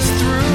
us through.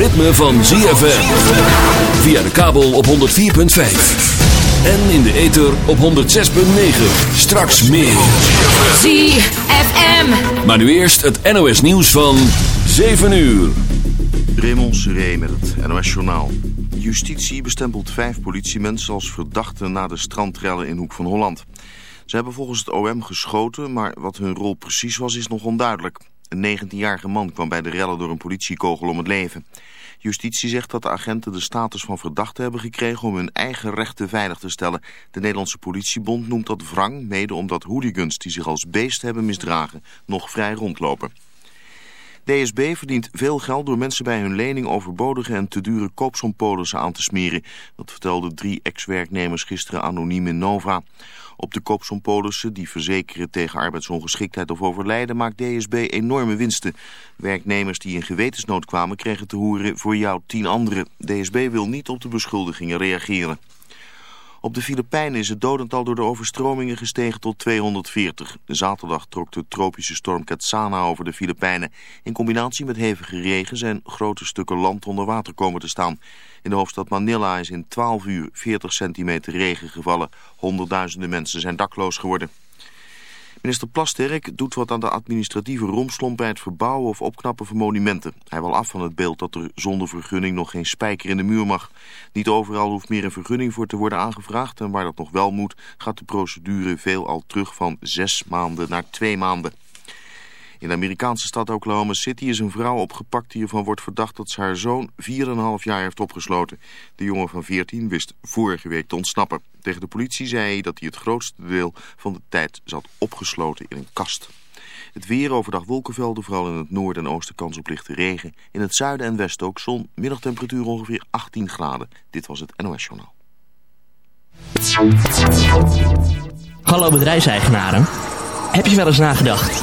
Ritme van ZFM. Via de kabel op 104.5. En in de ether op 106.9. Straks meer. ZFM. Maar nu eerst het NOS nieuws van 7 uur. Raymond Seré met het NOS journaal. Justitie bestempelt vijf politiemensen als verdachten na de strandrellen in Hoek van Holland. Ze hebben volgens het OM geschoten, maar wat hun rol precies was is nog onduidelijk. Een 19-jarige man kwam bij de rellen door een politiekogel om het leven. Justitie zegt dat de agenten de status van verdachte hebben gekregen om hun eigen rechten veilig te stellen. De Nederlandse politiebond noemt dat wrang, mede omdat hooligans die zich als beest hebben misdragen nog vrij rondlopen. DSB verdient veel geld door mensen bij hun lening overbodige en te dure koopsompolissen aan te smeren. Dat vertelden drie ex-werknemers gisteren anoniem in Nova. Op de koopsompolissen die verzekeren tegen arbeidsongeschiktheid of overlijden maakt DSB enorme winsten. Werknemers die in gewetensnood kwamen kregen te horen voor jou tien anderen. DSB wil niet op de beschuldigingen reageren. Op de Filipijnen is het dodental door de overstromingen gestegen tot 240. Zaterdag trok de tropische storm Katsana over de Filipijnen. In combinatie met hevige regen zijn grote stukken land onder water komen te staan. In de hoofdstad Manila is in 12 uur 40 centimeter regen gevallen. Honderdduizenden mensen zijn dakloos geworden. Minister Plasterk doet wat aan de administratieve romslomp bij het verbouwen of opknappen van monumenten. Hij wil af van het beeld dat er zonder vergunning nog geen spijker in de muur mag. Niet overal hoeft meer een vergunning voor te worden aangevraagd en waar dat nog wel moet gaat de procedure veelal terug van zes maanden naar twee maanden. In de Amerikaanse stad Oklahoma City is een vrouw opgepakt die ervan wordt verdacht dat ze haar zoon 4,5 jaar heeft opgesloten. De jongen van 14 wist vorige week te ontsnappen. Tegen de politie zei hij dat hij het grootste deel van de tijd zat opgesloten in een kast. Het weer overdag wolkenvelden, vooral in het noorden en oosten kans op lichte regen. In het zuiden en westen ook zon, middagtemperatuur ongeveer 18 graden. Dit was het NOS Journaal. Hallo bedrijfseigenaren. Heb je wel eens nagedacht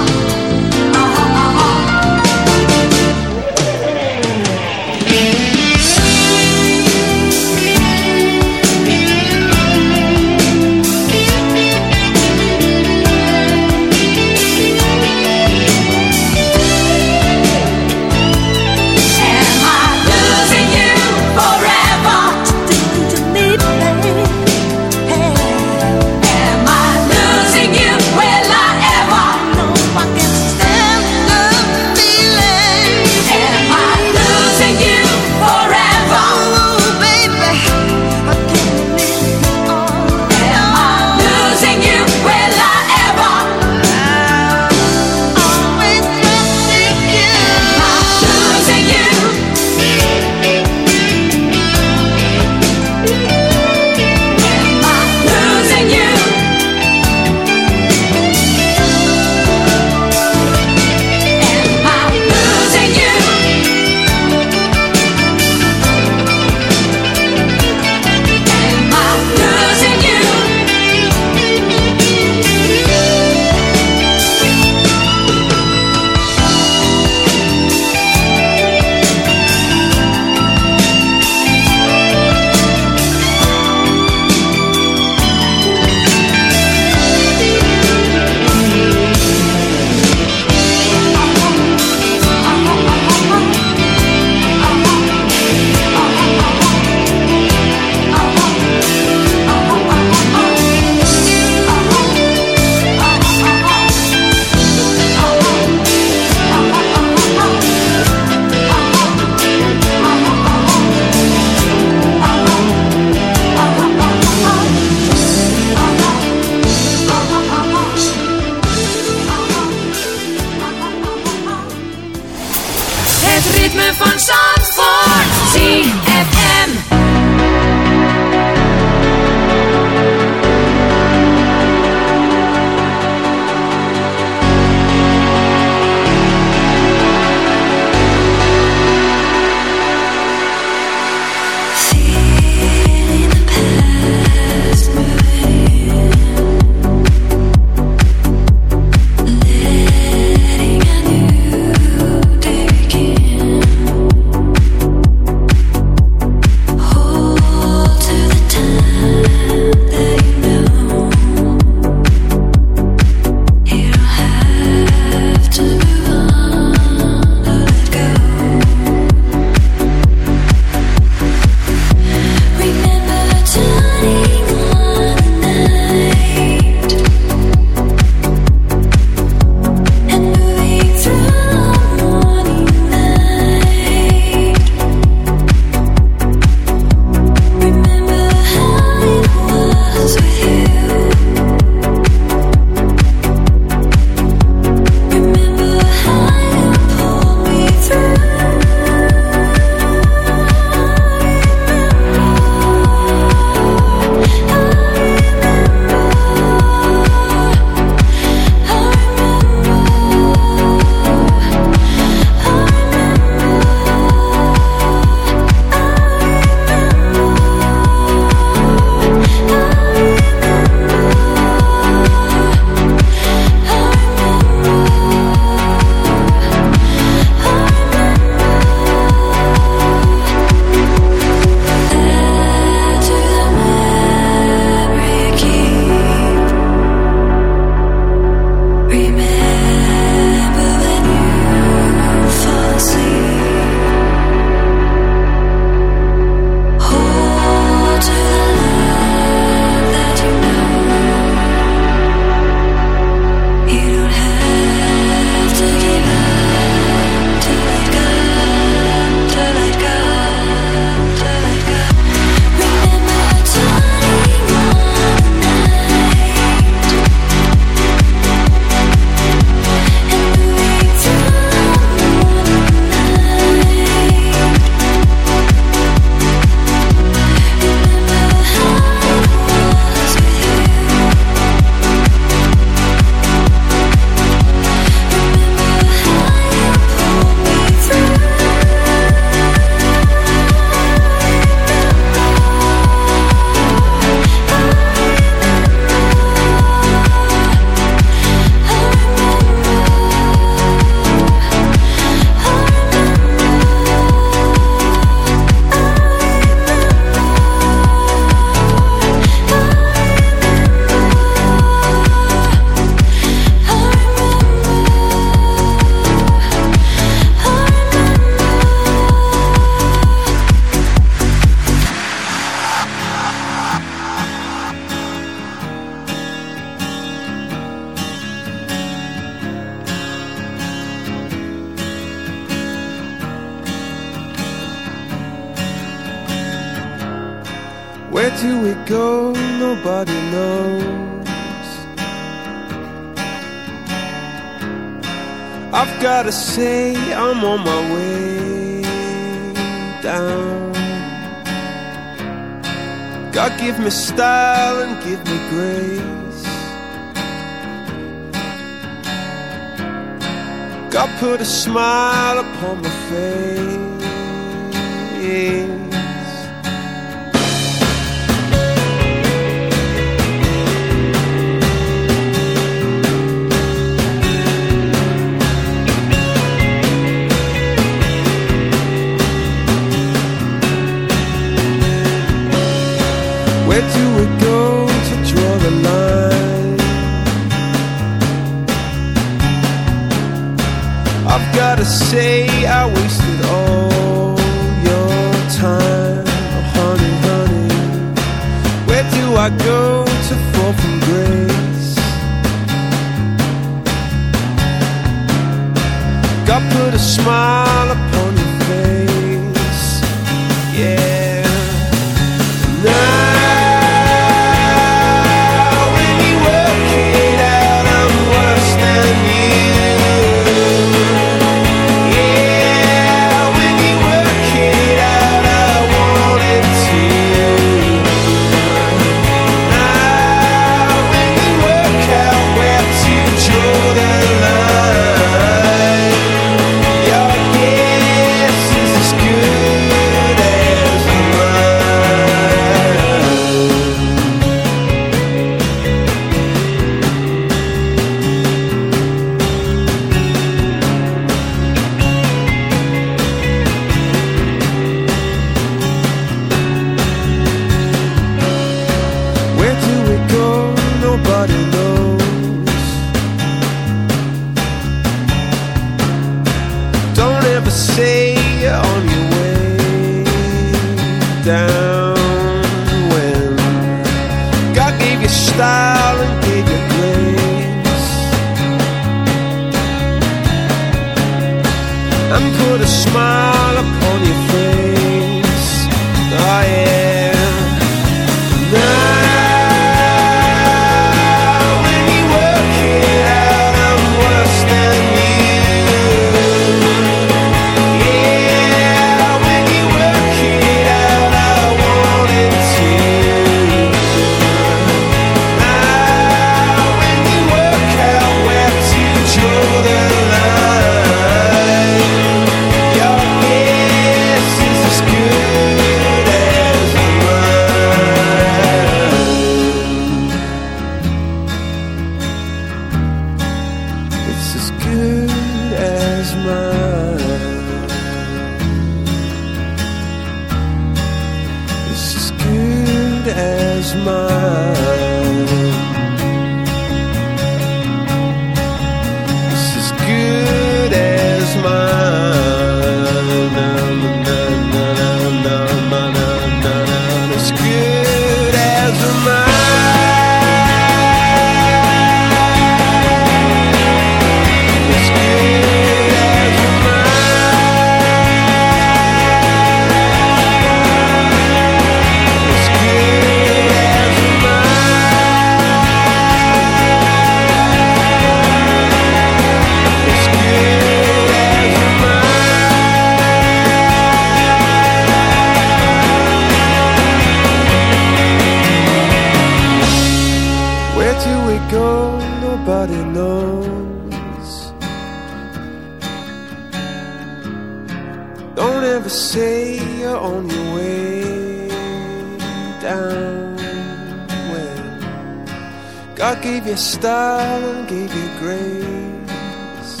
grace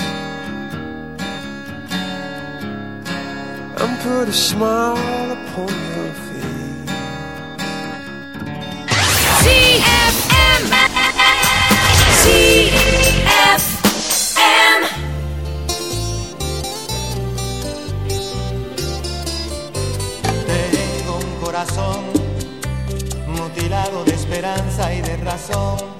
and put a smile upon her face. CFM! Tengo un corazón mutilado de esperanza y de razón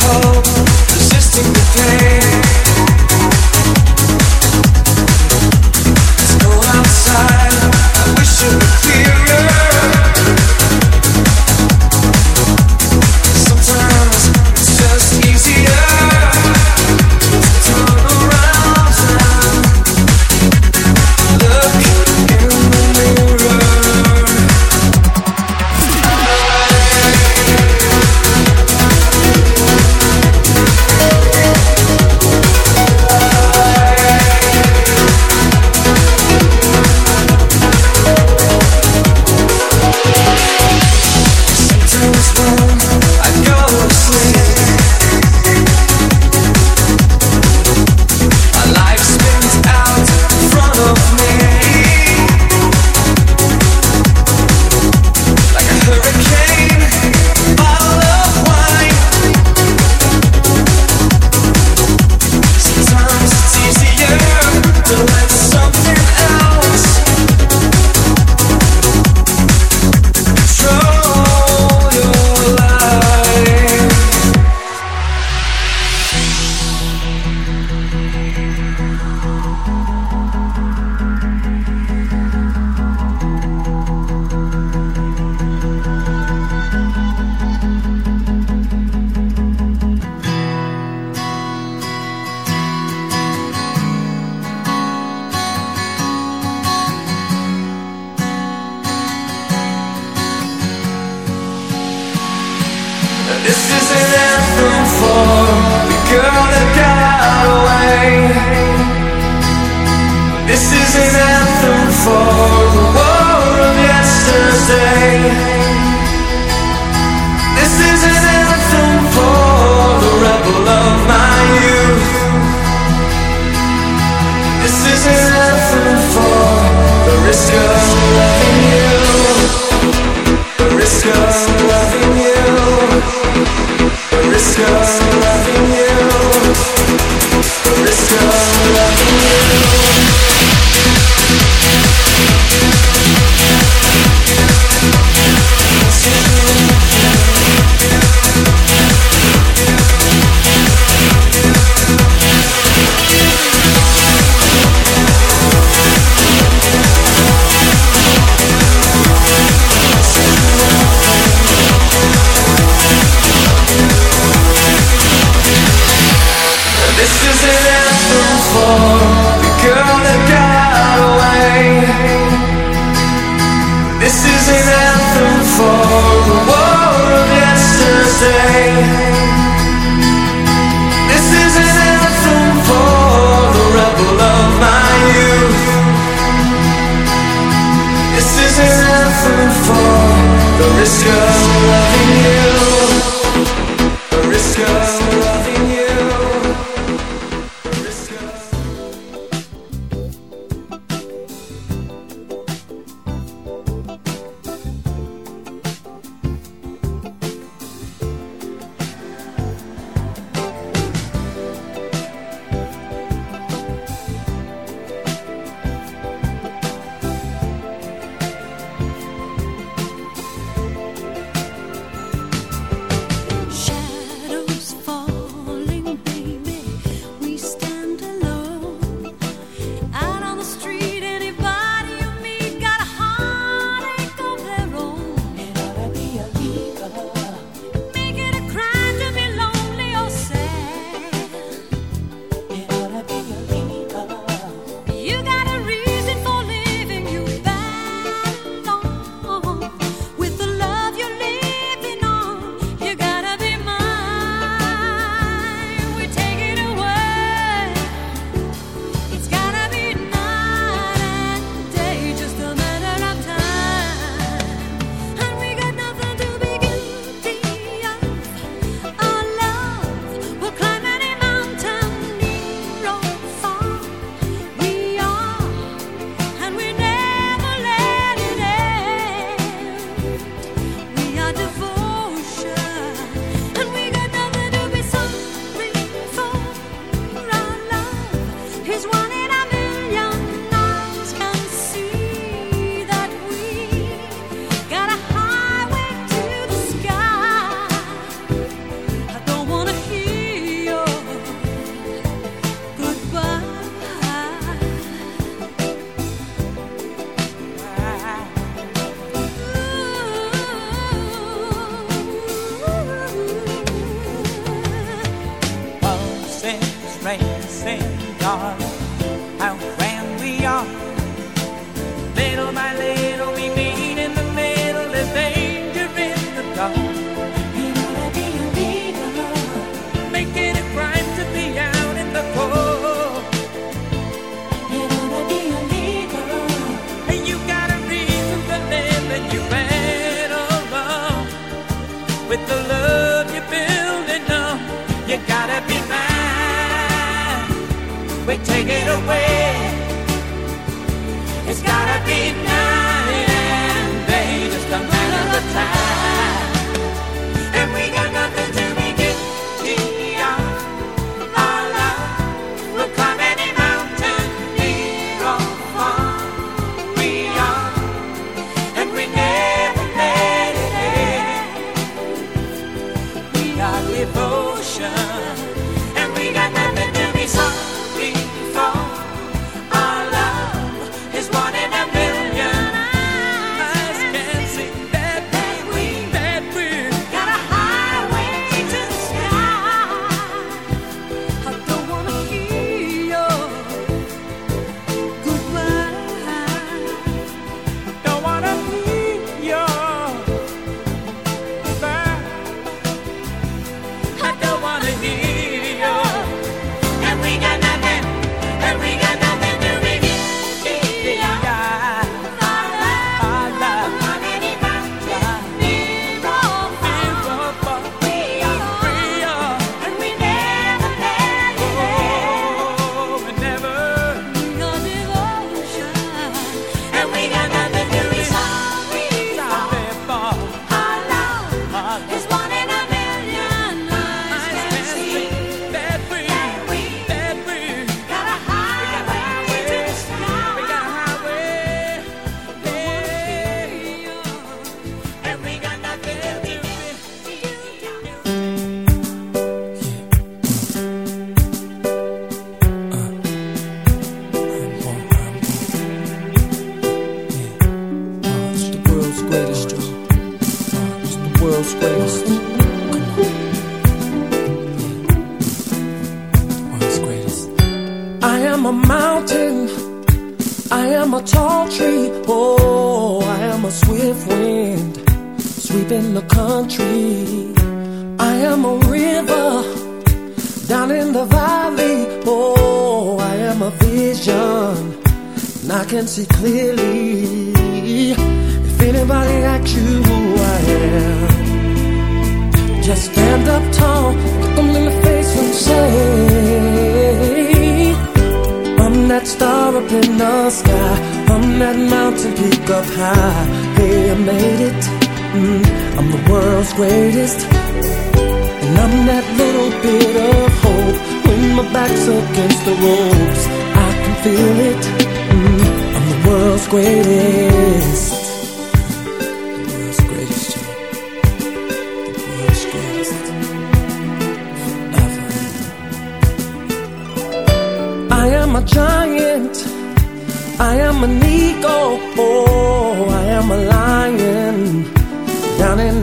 hope, resisting the pain.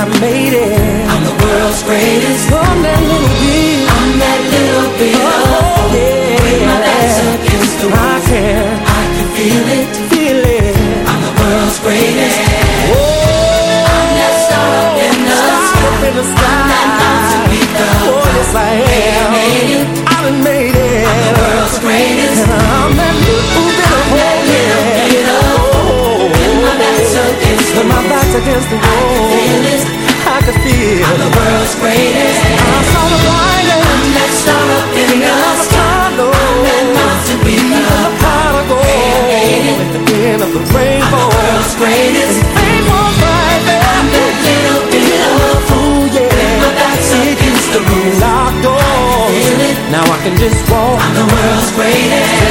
I made it. I'm the world's greatest. I'm that little bit. I'm that little bit oh, of yeah. With my legs against the wall, I can. I can feel it. Feel it. I'm the world's greatest. Oh, I'm that star up in the star sky. Up in the sky. I'm that love to be the Oh, I am. I made it. I done made it. I'm the world's greatest. And I'm that little Till my back's against the wall. I can feel I'm the world's greatest. I saw the blinding I'm that star up in the sky. low I'm mountain we love. How to go At the end of the rainbow I'm the world's greatest. Ain't one right there. I'm that little bit of Ooh yeah. When my back's against the wall Locked door Now I can just walk. I'm the world's greatest.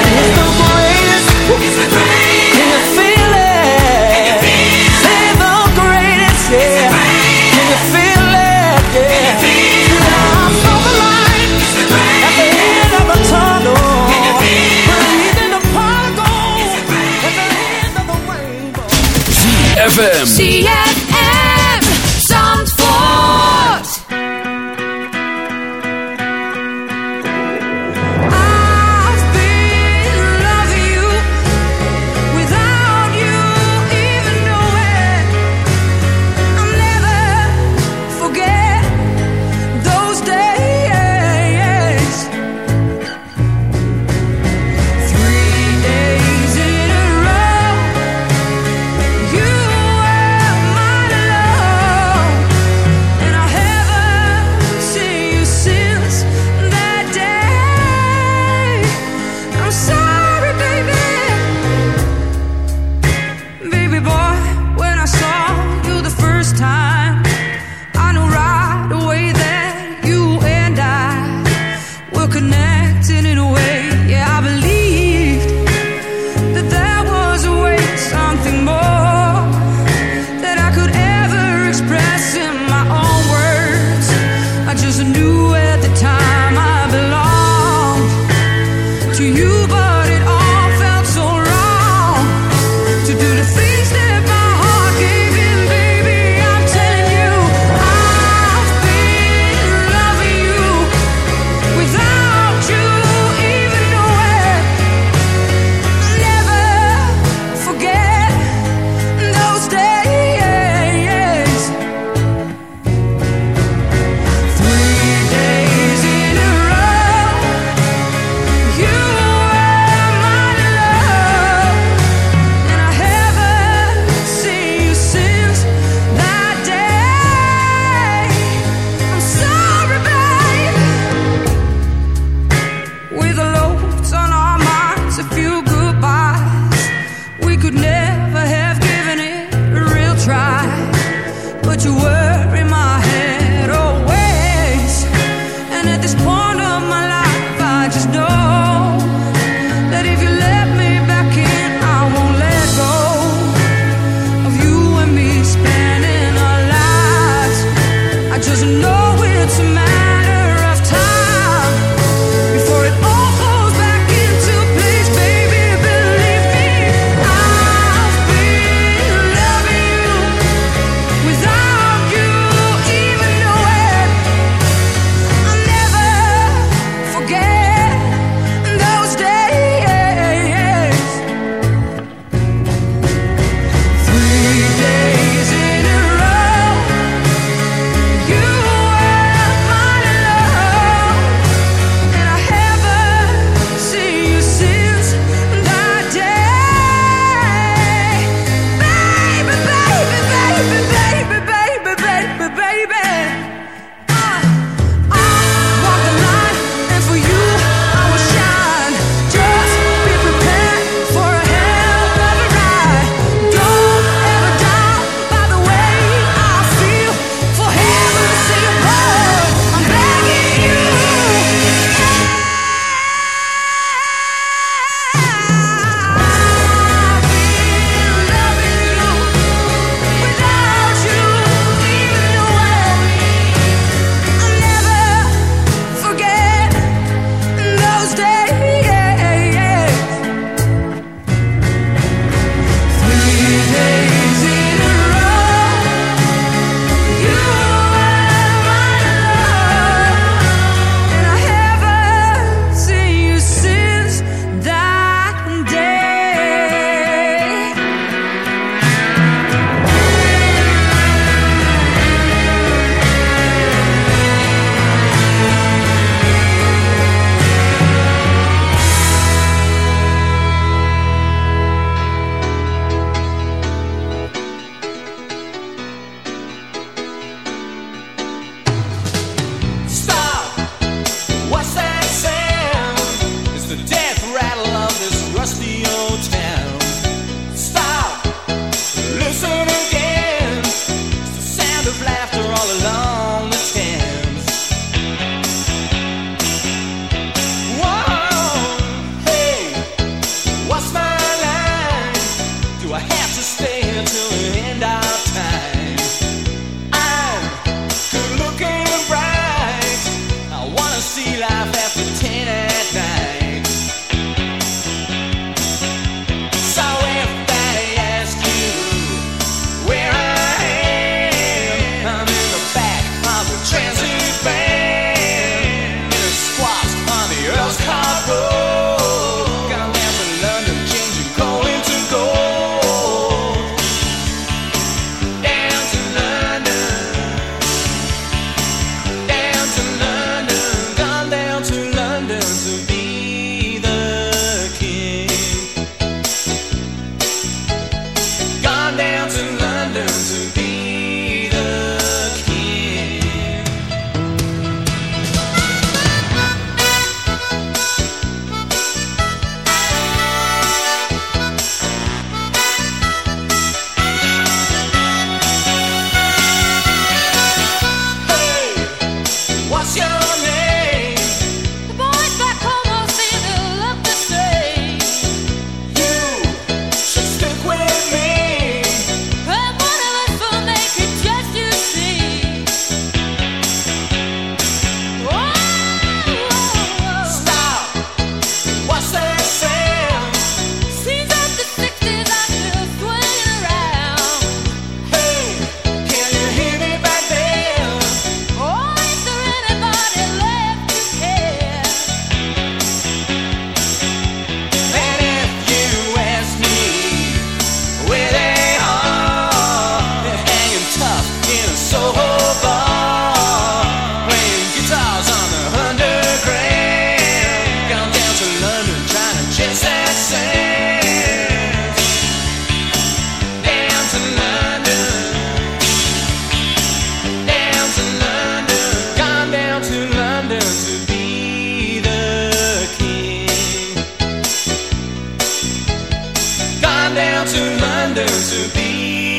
Down to London to be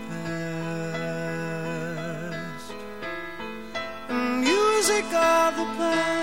the past.